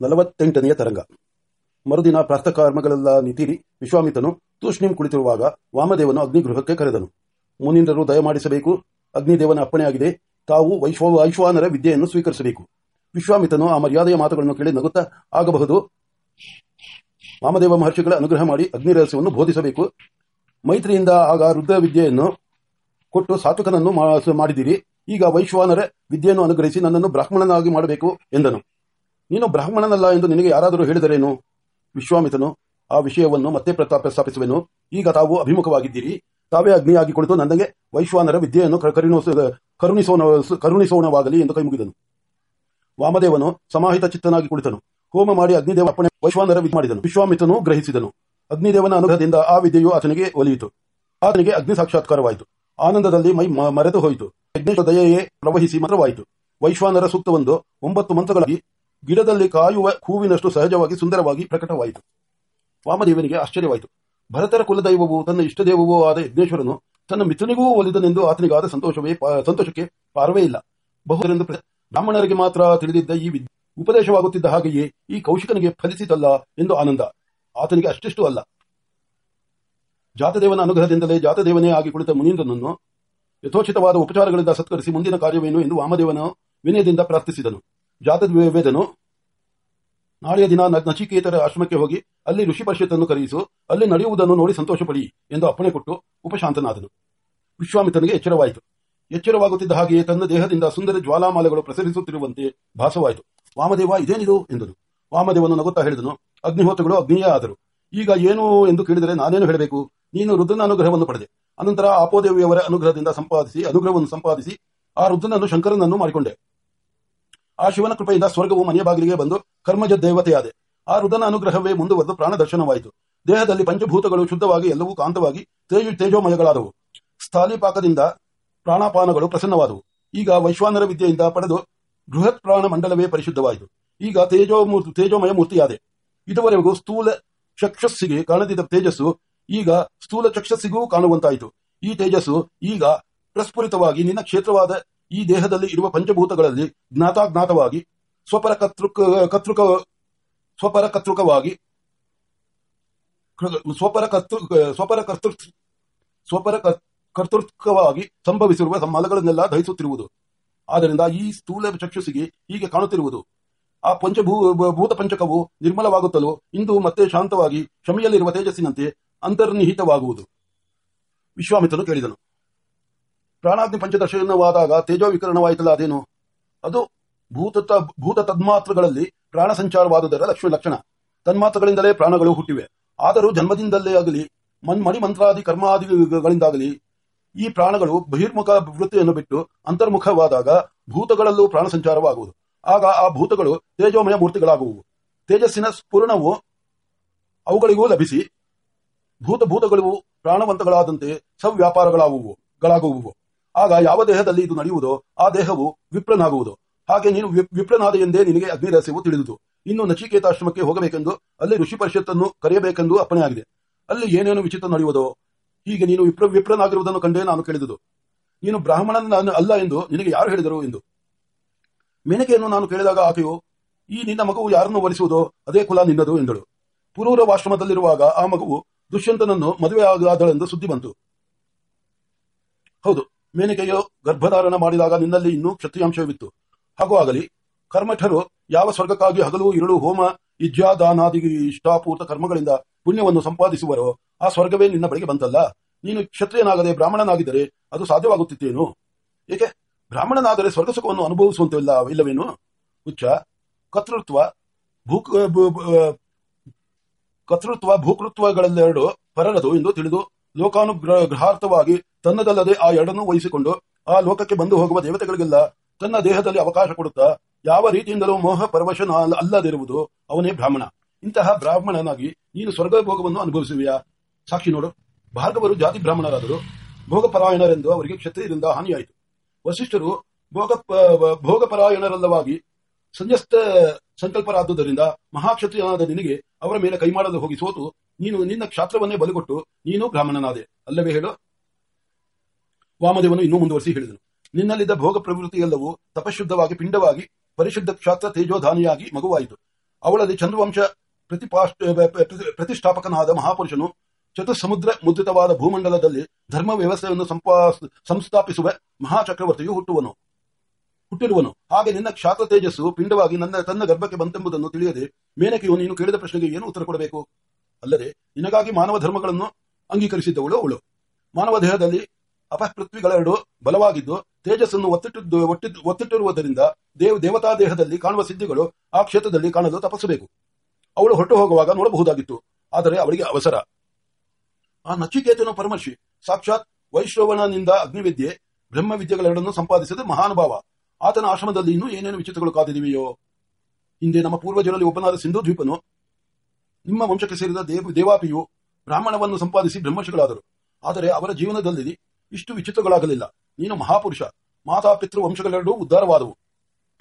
ನಲವತ್ತೆಂಟನೆಯ ತರಂಗ. ಮರುದಿನ ಪ್ರಾತಃಕರ್ಮಗಳೆಲ್ಲ ನಿತಿರಿ. ವಿಶ್ವಾಮಿತನು ತೂಷ್ಣಿಂ ಕುಳಿತಿರುವಾಗ ವಾಮದೇವನು ಅಗ್ನಿಗೃಹಕ್ಕೆ ಕರೆದನು. ಮುನೀಂದ್ರರು ದಯಮಾಡಿಸಬೇಕು ಅಗ್ನಿದೇವನ ಅಪ್ಪಣೆಯಾಗಿದೆ ತಾವು ವೈಶ್ವ, ವೈಶ್ವಾನರ ವಿದ್ಯೆಯನ್ನು ಸ್ವೀಕರಿಸಬೇಕು. ವಿಶ್ವಾಮಿತನು ಆ ಮರ್ಯಾದೆಯ ಮಾತುಗಳನ್ನು ಕೇಳಿ ನಗುತ್ತಾ, ಆಗಬಹುದು. ವಾಮದೇವ ಮಹರ್ಷಿಗಳ ಅನುಗ್ರಹ ಮಾಡಿ ಅಗ್ನಿ ರಹಸ್ಯವನ್ನು ಬೋಧಿಸಬೇಕು. ಮೈತ್ರಿಯಿಂದ ಆಗ ರುದ್ರ ವಿದ್ಯೆಯನ್ನು ಕೊಟ್ಟು ಸಾತುಕನನ್ನು ಮಾಡಿದಿರಿ. ಈಗ ವೈಶ್ವಾನರ ವಿದ್ಯೆಯನ್ನು ಅನುಗ್ರಹಿಸಿ ನನ್ನನ್ನು ಬ್ರಾಹ್ಮಣನಾಗಿ ಮಾಡಬೇಕು, ಎಂದನು. ನೀನು ಬ್ರಾಹ್ಮಣನಲ್ಲ ಎಂದು ನಿನಗೆ ಯಾರಾದರೂ ಹೇಳಿದರೇನು? ವಿಶ್ವಾಮಿತನು ಆ ವಿಷಯವನ್ನು ಮತ್ತೆ ಪ್ರಸ್ತಾಪಿಸುವೆನು. ಈಗ ತಾವು ಅಭಿಮುಖವಾಗಿದ್ದೀರಿ. ತಾವೇ ಅಗ್ನಿಯಾಗಿ ಕುಳಿತು ನನಗೆ ವೈಶ್ವಾನರ ವಿದ್ಯೆಯನ್ನು ಕರುಣಿಸೋಣ ಕರುಣಿಸೋಣವಾಗಲಿ ಎಂದು ಕೈಮುಗಿದನು. ವಾಮದೇವನು ಸಮಾಹಿತ ಚಿತ್ತನಾಗಿ ಕುಳಿತನು. ಹೋಮ ಮಾಡಿ ಅಗ್ನಿದೇವ ಅಪ್ಪಣೆ ವೈಶ್ವಾನರ ವಿದ್ಯೆ ಮಾಡಿದನು. ವಿಶ್ವಾಮಿತನು ಗ್ರಹಿಸಿದನು. ಅಗ್ನಿದೇವನ ಅನುಗ್ರಹದಿಂದ ಆ ವಿದ್ಯೆಯು ಆತನಿಗೆ ಒಲಿಯಿತು. ಆತನಿಗೆ ಅಗ್ನಿ ಸಾಕ್ಷಾತ್ಕಾರವಾಯಿತು. ಆನಂದದಲ್ಲಿ ಮ- ಮರೆತು ಹೋಯಿತು. ಯಜ್ಞ ದಯೆಯೇ ಪ್ರವಹಿಸಿ ಮಾತ್ರವಾಯಿತು. ವೈಶ್ವಾನರ ಸೂಕ್ತವೊಂದು ಒಂಬತ್ತು ಮಂತ್ರಗಳಾಗಿ ಗಿಡದಲ್ಲಿ ಕಾಯುವ ಹೂವಿನಷ್ಟು ಸಹಜವಾಗಿ ಸುಂದರವಾಗಿ ಪ್ರಕಟವಾಯಿತು. ವಾಮದೇವನಿಗೆ ಆಶ್ಚರ್ಯವಾಯಿತು. ಭರತರ ಕುಲದೈವವು ತನ್ನ ಇಷ್ಟದೇವವೂ ಆದ ಯಜ್ಞೇಶ್ವರನು ತನ್ನ ಮಿಥುನಿಗೂ ಒಲಿದನೆಂದು ಆತನಿಗಾದ ಸಂತೋಷವೇ ಸಂತೋಷಕ್ಕೆ ಪಾರವೇ ಇಲ್ಲ. ಬಹುದರೆಂದು ಬ್ರಾಹ್ಮಣರಿಗೆ ಮಾತ್ರ ತಿಳಿದಿದ್ದ ಈ ಉಪದೇಶವಾಗುತ್ತಿದ್ದ ಹಾಗೆಯೇ ಈ ಕೌಶಿಕನಿಗೆ ಫಲಿಸಿತಲ್ಲ ಎಂದು ಆನಂದ. ಆತನಿಗೆ ಅಷ್ಟಿಷ್ಟು ಅಲ್ಲ. ಜಾತದೇವನ ಅನುಗ್ರಹದಿಂದಲೇ ಜಾತದೇವನೇ ಆಗಿ ಕುಳಿತ ಮುನೀಂದ್ರನನ್ನು ಯಥೋಚಿತವಾದ ಉಪಚಾರಗಳಿಂದ ಸತ್ಕರಿಸಿ ಮುಂದಿನ ಕಾರ್ಯವೇನು ಎಂದು ವಾಮದೇವನ ವಿನಯದಿಂದ ಪ್ರಾರ್ಥಿಸಿದನು. ಜಾತವೇದನು ನಾಳೆಯ ದಿನ ನಚಿಕೇತರ ಆಶ್ರಮಕ್ಕೆ ಹೋಗಿ ಅಲ್ಲಿ ಋಷಿ ಪರಿಷತ್ತನ್ನು ಕರೆಯಿಸು, ಅಲ್ಲಿ ನಡೆಯುವುದನ್ನು ನೋಡಿ ಸಂತೋಷಪಡಿ ಎಂದು ಅಪ್ಪಣೆ ಕೊಟ್ಟು ಉಪಶಾಂತನಾದನು. ವಿಶ್ವಾಮಿತ್ರನಿಗೆ ಎಚ್ಚರವಾಯಿತು. ಎಚ್ಚರವಾಗುತ್ತಿದ್ದ ಹಾಗೆಯೇ ತನ್ನ ದೇಹದಿಂದ ಸುಂದರ ಜ್ವಾಲಾಮಾಲೆಗಳು ಪ್ರಸರಿಸುತ್ತಿರುವಂತೆ ಭಾಸವಾಯಿತು. ವಾಮದೇವ, ಇದೇನಿದು? ಎಂದನು. ವಾಮದೇವನು ನಗುತ್ತಾ ಹೇಳಿದನು, ಅಗ್ನಿಹೋತ್ರಗಳು ಅಗ್ನಿಯೇ ಆದರು. ಈಗ ಏನು ಎಂದು ಕೇಳಿದರೆ ನಾನೇನು ಹೇಳಬೇಕು? ನೀನು ರುದ್ರನ ಅನುಗ್ರಹವನ್ನು ಪಡೆದೆ. ಅನಂತರ ಆಪೋದೇವಿಯವರ ಅನುಗ್ರಹದಿಂದ ಸಂಪಾದಿಸಿ, ಅನುಗ್ರಹವನ್ನು ಸಂಪಾದಿಸಿ, ಆ ರುದ್ರನನ್ನು ಶಂಕರನನ್ನು ಮಾಡಿಕೊಂಡೆ. ಆ ಶಿವನ ಕೃಪೆಯಿಂದ ಸ್ವರ್ಗವು ಮನೆಯ ಬಾಗಿಲಿಗೆ ಬಂದು ಕರ್ಮಜ ದೇವತೆಯಾದೆ. ಆ ರುದನ ಅನುಗ್ರಹವೇ ಮುಂದುವರೆದು ಪ್ರಾಣ ದರ್ಶನವಾಯಿತು. ದೇಹದಲ್ಲಿ ಪಂಚಭೂತಗಳು ಶುದ್ಧವಾಗಿ ಎಲ್ಲವೂ ಕಾಂತವಾಗಿ ತೇಜು ತೇಜೋಮಯಗಳಾದವು. ಸ್ಥಾಲಿಪಾಕದಿಂದ ಪ್ರಾಣಾಪಾನಗಳು ಪ್ರಸನ್ನವಾದವು. ಈಗ ವೈಶ್ವಾನರ ವಿದ್ಯೆಯಿಂದ ಪಡೆದು ಬೃಹತ್ ಪ್ರಾಣ ಮಂಡಲವೇ ಪರಿಶುದ್ಧವಾಯಿತು. ಈಗ ತೇಜೋ ಮೂರ್ತಿ, ತೇಜೋಮಯ ಮೂರ್ತಿಯಾದೆ. ಇದುವರೆಗೂ ಸ್ಥೂಲ ಚಕ್ಷಸ್ಸಿಗೆ ಕಾಣದಿದ್ದ ತೇಜಸ್ಸು ಈಗ ಸ್ಥೂಲ ಚಕ್ಷಸ್ಸಿಗೂ ಕಾಣುವಂತಾಯಿತು. ಈ ತೇಜಸ್ಸು ಈಗ ಪ್ರಸ್ಫುರಿತವಾಗಿ ನಿನ್ನ ಕ್ಷೇತ್ರವಾದ ಈ ದೇಹದಲ್ಲಿ ಇರುವ ಪಂಚಭೂತಗಳಲ್ಲಿ ಜ್ಞಾತಾಜ್ಞಾತವಾಗಿ, ಸ್ವಪರ ಕರ್ತೃಕ ಕರ್ತೃಕ, ಸ್ವಪರ ಕರ್ತೃಕವಾಗಿ, ಸ್ವಪರ ಕರ್ತೃ ಸ್ವಪರ ಕರ್ತೃ ಸ್ವಪರ ಕರ್- ಕರ್ತೃತ್ವವಾಗಿ ಸಂಭವಿಸಿರುವ ಮಲಗಳನ್ನೆಲ್ಲ ದಹಿಸುತ್ತಿರುವುದು. ಆದ್ದರಿಂದ ಈ ಸ್ಥೂಲ ಚಕ್ಷುಸಿಗೆ ಹೀಗೆ ಕಾಣುತ್ತಿರುವುದು. ಆ ಪಂಚಭೂ, ಭೂತ ಪಂಚಕವು ನಿರ್ಮಲವಾಗುತ್ತಲೂ, ಇಂದು ಮತ್ತೆ ಶಾಂತವಾಗಿ ಶಮಿಯಲ್ಲಿರುವ ತೇಜಸ್ಸಿನಂತೆ ಅಂತರ್ನಿಹಿತವಾಗುವುದು. ವಿಶ್ವಾಮಿತ್ರನು ಕೇಳಿದನು. ಪ್ರಾಣಾಗ್ನಿ ಪಂಚದರ್ಶನವಾದಾಗ ತೇಜೋ ವಿಕರಣವಾಯಿತಲ್ಲ ಅದೇನು? ಅದು ಭೂತ ಭೂತ ತನ್ಮಾತ್ರಗಳಲ್ಲಿ ಪ್ರಾಣ ಸಂಚಾರವಾದುದರ ಲಕ್ಷ್ಮಿ ಲಕ್ಷಣ. ತನ್ಮಾತ್ರಗಳಿಂದಲೇ ಪ್ರಾಣಗಳು ಹುಟ್ಟಿವೆ. ಆದರೂ ಜನ್ಮದಿಂದಲೇ ಆಗಲಿ, ಮನ್ ಮಣಿ ಮಂತ್ರಾದಿ ಕರ್ಮಾದಿಗಳಿಂದಾಗಲಿ ಈ ಪ್ರಾಣಗಳು ಬಹಿರ್ಮುಖ ವೃತ್ತಿಯನ್ನು ಬಿಟ್ಟು ಅಂತರ್ಮುಖವಾದಾಗ ಭೂತಗಳಲ್ಲೂ ಪ್ರಾಣ ಸಂಚಾರವಾಗುವುದು. ಆಗ ಆ ಭೂತಗಳು ತೇಜೋಮಯ ಮೂರ್ತಿಗಳಾಗುವು. ತೇಜಸ್ಸಿನ ಸ್ಫುರಣವು ಅವುಗಳಿಗೂ ಲಭಿಸಿ ಭೂತ ಭೂತಗಳು ಪ್ರಾಣವಂತಗಳಾದಂತೆ ಸವ್ಯಾಪಾರಗಳಾಗುವು ಗಳಾಗುವುವು ಆಗ ಯಾವ ದೇಹದಲ್ಲಿ ಇದು ನಡೆಯುವುದೋ ಆ ದೇಹವು ವಿಪ್ರನಾಗುವುದು. ಹಾಗೆ ನೀನು ವಿಪ್- ವಿಪ್ರನಾದ ಎಂದೇ ನಿನಗೆ ಅಗ್ನಿರಹಸ್ಯವು ತಿಳಿದುದು. ಇನ್ನು ನಚಿಕೇತಾಶ್ರಮಕ್ಕೆ ಹೋಗಬೇಕೆಂದು ಅಲ್ಲಿ ಋಷಿ ಪರಿಷತ್ತನ್ನು ಕರೆಯಬೇಕೆಂದು ಅಪ್ಪಣೆಯಾಗಿದೆ. ಅಲ್ಲಿ ಏನೇನು ವಿಚಿತ್ರ ನಡೆಯುವುದೋ, ಹೀಗೆ ನೀನು ವಿಪ್ರ ವಿಪ್ರನಾಗಿರುವುದನ್ನು ಕಂಡೇ ನಾನು ಕೇಳಿದುದು. ನೀನು ಬ್ರಾಹ್ಮಣನ ಅಲ್ಲ ಎಂದು ನಿನಗೆ ಯಾರು ಹೇಳಿದರು ಎಂದು? ಮೇನಕೆಯನ್ನು ನಾನು ಕೇಳಿದಾಗ ಆಕೆಯು, ಈ ನಿನ್ನ ಮಗುವು ಯಾರನ್ನು ವರಿಸುವುದೋ ಅದೇ ಕುಲ ನಿನ್ನದು ಎಂದಳು. ಪುರೂರವಾಶ್ರಮದಲ್ಲಿರುವಾಗ ಆ ಮಗುವು ದುಷ್ಯಂತನನ್ನು ಮದುವೆಯಾದಾಳೆಂದು ಸುದ್ದಿ ಬಂತು. ಹೌದು ಮೇನಕೆಯು ಗರ್ಭಧಾರಣ ಮಾಡಿದಾಗ ನಿನ್ನಲ್ಲಿ ಇನ್ನೂ ಕ್ಷತ್ರಿಯಾಂಶವಿತ್ತು. ಹಾಗೂ ಆಗಲಿ, ಕರ್ಮಠರು ಯಾವ ಸ್ವರ್ಗಕ್ಕಾಗಿ ಹಗಲು, ಇರುಳು, ಹೋಮ ಇಜ್ಯಾದಾನಾದಿ ಇಷ್ಟಾಪೂರ್ತ ಕರ್ಮಗಳಿಂದ ಪುಣ್ಯವನ್ನು ಸಂಪಾದಿಸುವರೋ ಆ ಸ್ವರ್ಗವೇ ನಿನ್ನ ಬಳಿಗೆ ಬಂತಲ್ಲ. ನೀನು ಕ್ಷತ್ರಿಯನಾಗದೆ ಬ್ರಾಹ್ಮಣನಾಗಿದ್ದರೆ ಅದು ಸಾಧ್ಯವಾಗುತ್ತಿತ್ತೇನು? ಏಕೆ? ಬ್ರಾಹ್ಮಣನಾದರೆ ಸ್ವರ್ಗ ಸುಖವನ್ನು ಅನುಭವಿಸುವಂತಿಲ್ಲ ಇಲ್ಲವೇನು? ಉಚ್ಚ ಕರ್ತೃತ್ವ, ಭೂ- ಕರ್ತೃತ್ವ ಭೂಕೃತ್ವಗಳೆರಡು ಪರರದು ಎಂದು ತಿಳಿದು ಲೋಕಾನುಗ್ರಹಾರ್ಥವಾಗಿ ತನ್ನದಲ್ಲದೆ ಆ ಎರಡನ್ನೂ ವಹಿಸಿಕೊಂಡು ಆ ಲೋಕಕ್ಕೆ ಬಂದು ಹೋಗುವ ದೇವತೆಗಳಿಗೆಲ್ಲ ತನ್ನ ದೇಹದಲ್ಲಿ ಅವಕಾಶ ಕೊಡುತ್ತಾ ಯಾವ ರೀತಿಯಿಂದಲೂ ಮೋಹ ಪರವಶನ ಅಲ್ಲ- ಅಲ್ಲದಿರುವುದು ಅವನೇ ಬ್ರಾಹ್ಮಣ. ಇಂತಹ ಬ್ರಾಹ್ಮಣನಾಗಿ ನೀನು ಸ್ವರ್ಗ ಭೋಗವನ್ನು ಅನುಭವಿಸುವೆಯಾ? ಸಾಕ್ಷಿ ನೋಡು. ಭಾರ್ಗವರು ಜಾತಿ ಬ್ರಾಹ್ಮಣರಾದರು. ಭೋಗಪರಾಯಣರೆಂದು ಅವರಿಗೆ ಕ್ಷತ್ರಿಯರಿಂದ ಹಾನಿಯಾಯಿತು. ವಸಿಷ್ಠರು ಭೋಗ ಭೋಗಪರಾಯಣರಲ್ಲವಾಗಿ ಸಂಜಸ್ತ ಸಂಕಲ್ಪರಾದುದರಿಂದ ಮಹಾಕ್ಷತ್ರಿಯನಾದ ನಿನಗೆ ಅವರ ಮೇಲೆ ಕೈಮಾಡಲು ಹೋಗಿ ಸೋತು, ನೀನು ನಿನ್ನ ಕ್ಷಾತ್ರವನ್ನೇ ಬಲಿಗೊಟ್ಟು ನೀನು ಬ್ರಾಹ್ಮಣನಾದೆ. ಅಲ್ಲವೇ ಹೇಳು? ವಾಮದೇವನು ಇನ್ನೂ ಮುಂದುವರಿಸಿ ಹೇಳಿದನು. ನಿನ್ನಲ್ಲಿದ್ದ ಭೋಗ ಪ್ರವೃತ್ತಿಯೆಲ್ಲವೂ ತಪಶುದ್ಧವಾಗಿ, ಪಿಂಡವಾಗಿ, ಪರಿಶುದ್ಧ ಕ್ಷಾತ್ರ ತೇಜೋಧಾನಿಯಾಗಿ ಮಗುವಾಯಿತು. ಅವಳಲ್ಲಿ ಚಂದ್ರವಂಶ ಪ್ರತಿಷ್ಠಾಪಕನಾದ ಮಹಾಪುರುಷನು ಚತುಸಮುದ್ರ ಮುದ್ರಿತವಾದ ಭೂಮಂಡಲದಲ್ಲಿ ಧರ್ಮ ವ್ಯವಸ್ಥೆಯನ್ನು ಸಂಸ್ಥಾಪಿಸುವ ಮಹಾಚಕ್ರವರ್ತಿಯು ಹುಟ್ಟುವನು. ಹುಟ್ಟಿರುವನು. ಹಾಗೆ ನಿನ್ನ ಕ್ಷಾತ್ರ ತೇಜಸ್ಸು ಪಿಂಡವಾಗಿ ನನ್ನ, ತನ್ನ ಗರ್ಭಕ್ಕೆ ಬಂತೆಂಬುದನ್ನು ತಿಳಿಯದೆ ಮೇನಕೆಯು ನೀನು ಕೇಳಿದ ಪ್ರಶ್ನೆಗೆ ಏನು ಉತ್ತರ ಕೊಡಬೇಕು? ಅಲ್ಲದೆ ನಿನಗಾಗಿ ಮಾನವ ಧರ್ಮಗಳನ್ನು ಅಂಗೀಕರಿಸಿದ್ದವಳು ಅವಳು. ಮಾನವ ದೇಹದಲ್ಲಿ ಅಪಪೃಥ್ವಿಗಳೆರಡು ಬಲವಾಗಿದ್ದು, ತೇಜಸ್ಸನ್ನು ಒತ್ತಿಟ್ಟು ಒತ್ತಿಟ್ಟಿರುವುದರಿಂದ ದೇವ ದೇವತಾ ದೇಹದಲ್ಲಿ ಕಾಣುವ ಸಿದ್ಧಿಗಳು ಆ ಕ್ಷೇತ್ರದಲ್ಲಿ ಕಾಣಲು ತಪಸ್ಸಬೇಕು. ಅವಳು ಹೊರಟು ಹೋಗುವಾಗ ನೋಡಬಹುದಾಗಿತ್ತು, ಆದರೆ ಅವಳಿಗೆ ಅವಸರ. ಆ ನಚಿಕೇತನ ಪರಮರ್ಷಿ, ಸಾಕ್ಷಾತ್ ವೈಶ್ರವಣನಿಂದ ಅಗ್ನಿವಿದ್ಯೆ, ಬ್ರಹ್ಮವಿದ್ಯೆಗಳೆರಡನ್ನು ಸಂಪಾದಿಸಿದ ಮಹಾನುಭಾವ. ಆತನ ಆಶ್ರಮದಲ್ಲಿ ಇನ್ನೂ ಏನೇನು ವಿಚಿತ್ರಗಳು ಕಾದಿದೆಯೋ? ಹಿಂದೆ ನಮ್ಮ ಪೂರ್ವಜರಲ್ಲಿ ಒಬ್ಬನಾದ ಸಿಂಧು ದ್ವೀಪನು ನಿಮ್ಮ ವಂಶಕ್ಕೆ ಸೇರಿದ ದೇವ, ದೇವಾಪಿಯು ಬ್ರಾಹ್ಮಣವನ್ನು ಸಂಪಾದಿಸಿ ಬ್ರಹ್ಮರ್ಷಿಗಳಾದರು. ಆದರೆ ಅವರ ಜೀವನದಲ್ಲಿ ಇಷ್ಟು ವಿಚಿತ್ರಗಳಾಗಲಿಲ್ಲ. ನೀನು ಮಹಾಪುರುಷ. ಮಾತಾ ಪಿತೃ ವಂಶಗಳೆರಡೂ ಉದ್ಧಾರವಾದವು.